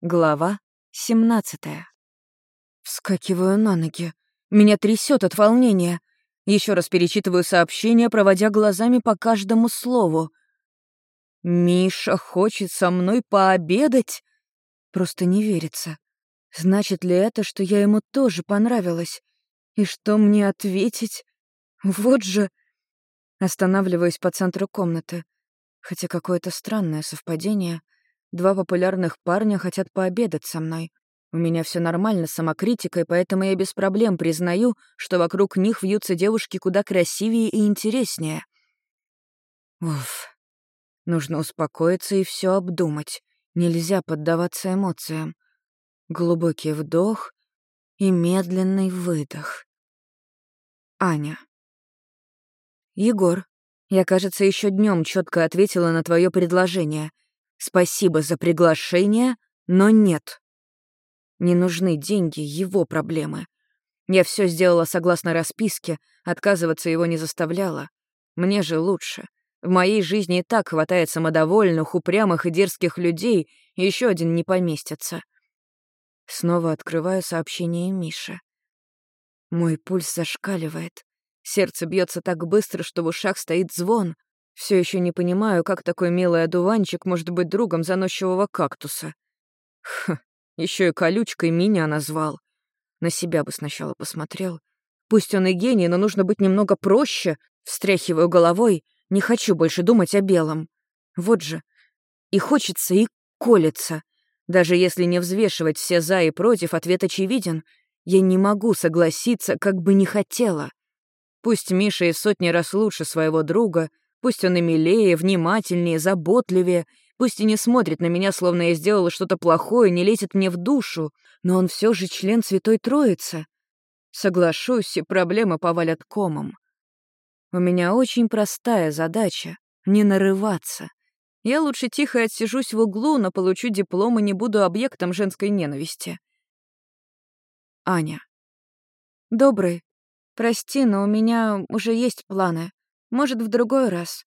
Глава 17 Вскакиваю на ноги. Меня трясет от волнения. Еще раз перечитываю сообщение, проводя глазами по каждому слову. «Миша хочет со мной пообедать?» Просто не верится. Значит ли это, что я ему тоже понравилась? И что мне ответить? Вот же... Останавливаюсь по центру комнаты. Хотя какое-то странное совпадение — Два популярных парня хотят пообедать со мной. У меня все нормально с самокритикой, поэтому я без проблем признаю, что вокруг них вьются девушки куда красивее и интереснее. Уф. Нужно успокоиться и все обдумать. Нельзя поддаваться эмоциям. Глубокий вдох и медленный выдох. Аня. Егор, я, кажется, еще днем четко ответила на твое предложение — Спасибо за приглашение, но нет. Не нужны деньги, его проблемы. Я все сделала согласно расписке, отказываться его не заставляла. Мне же лучше. В моей жизни и так хватает самодовольных, упрямых и дерзких людей, еще один не поместится. Снова открываю сообщение Миши. Мой пульс зашкаливает. Сердце бьется так быстро, что в ушах стоит звон. Все еще не понимаю, как такой милый одуванчик может быть другом заносчивого кактуса. Ха, еще и колючкой меня назвал. На себя бы сначала посмотрел. Пусть он и гений, но нужно быть немного проще. Встряхиваю головой, не хочу больше думать о белом. Вот же. И хочется, и колется. Даже если не взвешивать все «за» и «против», ответ очевиден. Я не могу согласиться, как бы не хотела. Пусть Миша и сотни раз лучше своего друга — Пусть он и милее, внимательнее, заботливее, пусть и не смотрит на меня, словно я сделала что-то плохое, не лезет мне в душу, но он все же член Святой Троицы. Соглашусь, и проблемы повалят комом. У меня очень простая задача — не нарываться. Я лучше тихо отсижусь в углу, но получу диплом и не буду объектом женской ненависти. Аня. Добрый. Прости, но у меня уже есть планы. Может, в другой раз.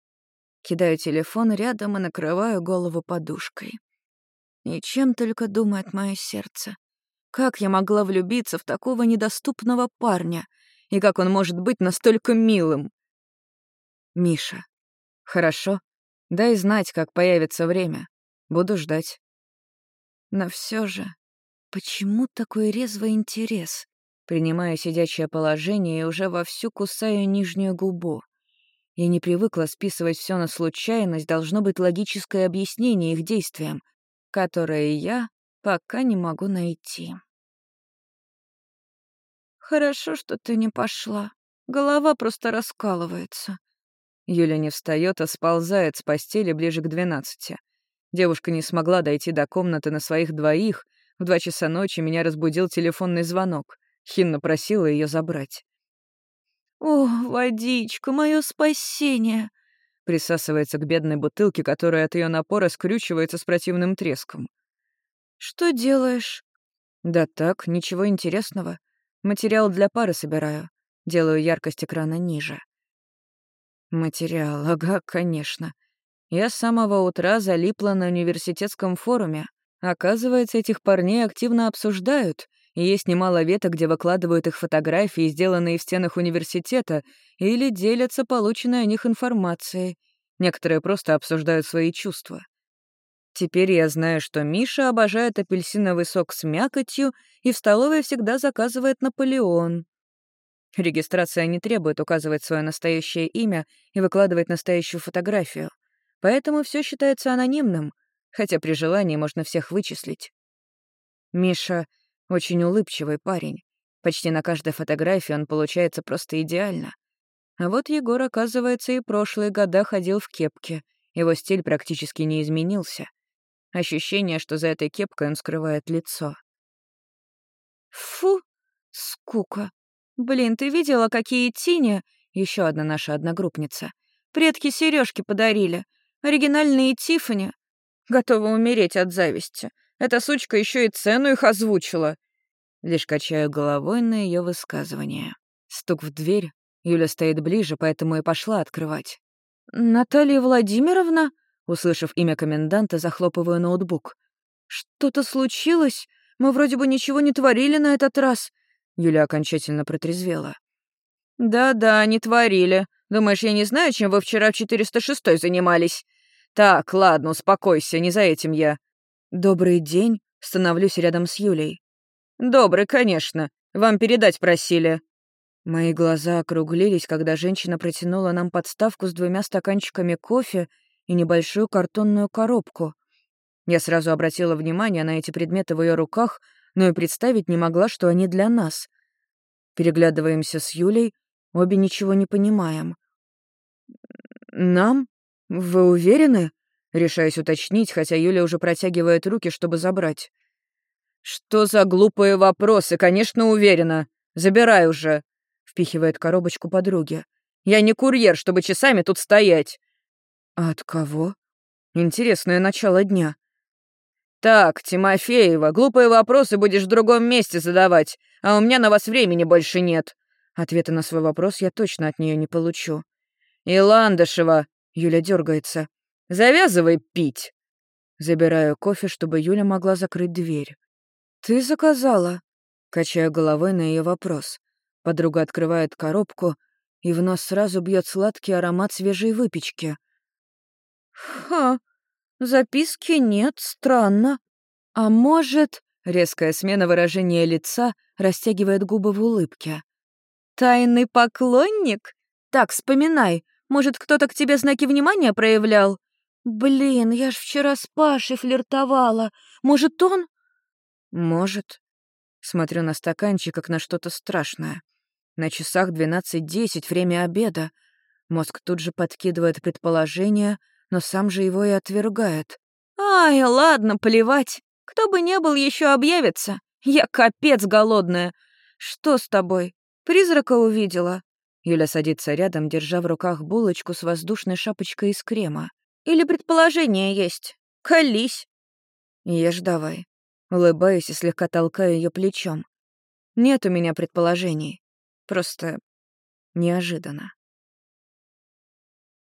Кидаю телефон рядом и накрываю голову подушкой. И чем только думает мое сердце. Как я могла влюбиться в такого недоступного парня? И как он может быть настолько милым? Миша. Хорошо. Дай знать, как появится время. Буду ждать. Но все же, почему такой резвый интерес? Принимаю сидячее положение и уже вовсю кусаю нижнюю губу. Я не привыкла списывать все на случайность, должно быть логическое объяснение их действиям, которое я пока не могу найти. «Хорошо, что ты не пошла. Голова просто раскалывается». Юля не встает, а сползает с постели ближе к двенадцати. Девушка не смогла дойти до комнаты на своих двоих. В два часа ночи меня разбудил телефонный звонок. Хинна просила ее забрать. «О, водичка, мое спасение!» Присасывается к бедной бутылке, которая от ее напора скрючивается с противным треском. «Что делаешь?» «Да так, ничего интересного. Материал для пары собираю. Делаю яркость экрана ниже». «Материал, ага, конечно. Я с самого утра залипла на университетском форуме. Оказывается, этих парней активно обсуждают, и есть немало веток, где выкладывают их фотографии, сделанные в стенах университета, или делятся полученной о них информацией. Некоторые просто обсуждают свои чувства. Теперь я знаю, что Миша обожает апельсиновый сок с мякотью и в столовой всегда заказывает Наполеон. Регистрация не требует указывать свое настоящее имя и выкладывать настоящую фотографию. Поэтому все считается анонимным, хотя при желании можно всех вычислить. Миша очень улыбчивый парень. Почти на каждой фотографии он получается просто идеально. А вот Егор, оказывается, и прошлые года ходил в кепке. Его стиль практически не изменился. Ощущение, что за этой кепкой он скрывает лицо. Фу, скука. Блин, ты видела, какие тени? Еще одна наша одногруппница. Предки сережки подарили. Оригинальные Тиффани. Готова умереть от зависти. Эта сучка еще и цену их озвучила. Лишь качаю головой на ее высказывание. Стук в дверь. Юля стоит ближе, поэтому и пошла открывать. «Наталья Владимировна?» Услышав имя коменданта, захлопываю ноутбук. «Что-то случилось? Мы вроде бы ничего не творили на этот раз». Юля окончательно протрезвела. «Да-да, не творили. Думаешь, я не знаю, чем вы вчера в 406 занимались? Так, ладно, успокойся, не за этим я». «Добрый день», — становлюсь рядом с Юлей. «Добрый, конечно. Вам передать просили». Мои глаза округлились, когда женщина протянула нам подставку с двумя стаканчиками кофе и небольшую картонную коробку. Я сразу обратила внимание на эти предметы в ее руках, но и представить не могла, что они для нас. Переглядываемся с Юлей, обе ничего не понимаем. «Нам? Вы уверены?» Решаюсь уточнить, хотя Юля уже протягивает руки, чтобы забрать. «Что за глупые вопросы? Конечно, уверена. Забирай уже!» Впихивает коробочку подруги. «Я не курьер, чтобы часами тут стоять!» «А «От кого?» «Интересное начало дня». «Так, Тимофеева, глупые вопросы будешь в другом месте задавать, а у меня на вас времени больше нет». Ответа на свой вопрос я точно от нее не получу. «И Ландышева!» — Юля дергается. «Завязывай пить!» Забираю кофе, чтобы Юля могла закрыть дверь. «Ты заказала?» Качаю головой на ее вопрос. Подруга открывает коробку, и в нос сразу бьет сладкий аромат свежей выпечки. «Ха, записки нет, странно. А может...» Резкая смена выражения лица растягивает губы в улыбке. «Тайный поклонник? Так, вспоминай, может, кто-то к тебе знаки внимания проявлял? Блин, я ж вчера с Пашей флиртовала. Может, он? Может. Смотрю на стаканчик, как на что-то страшное. На часах 12.10, время обеда. Мозг тут же подкидывает предположение, но сам же его и отвергает. «Ай, ладно, плевать. Кто бы не был, еще объявится. Я капец голодная. Что с тобой? Призрака увидела?» Юля садится рядом, держа в руках булочку с воздушной шапочкой из крема. «Или предположение есть? Колись!» «Ешь давай». Улыбаюсь и слегка толкаю ее плечом. «Нет у меня предположений. Просто неожиданно».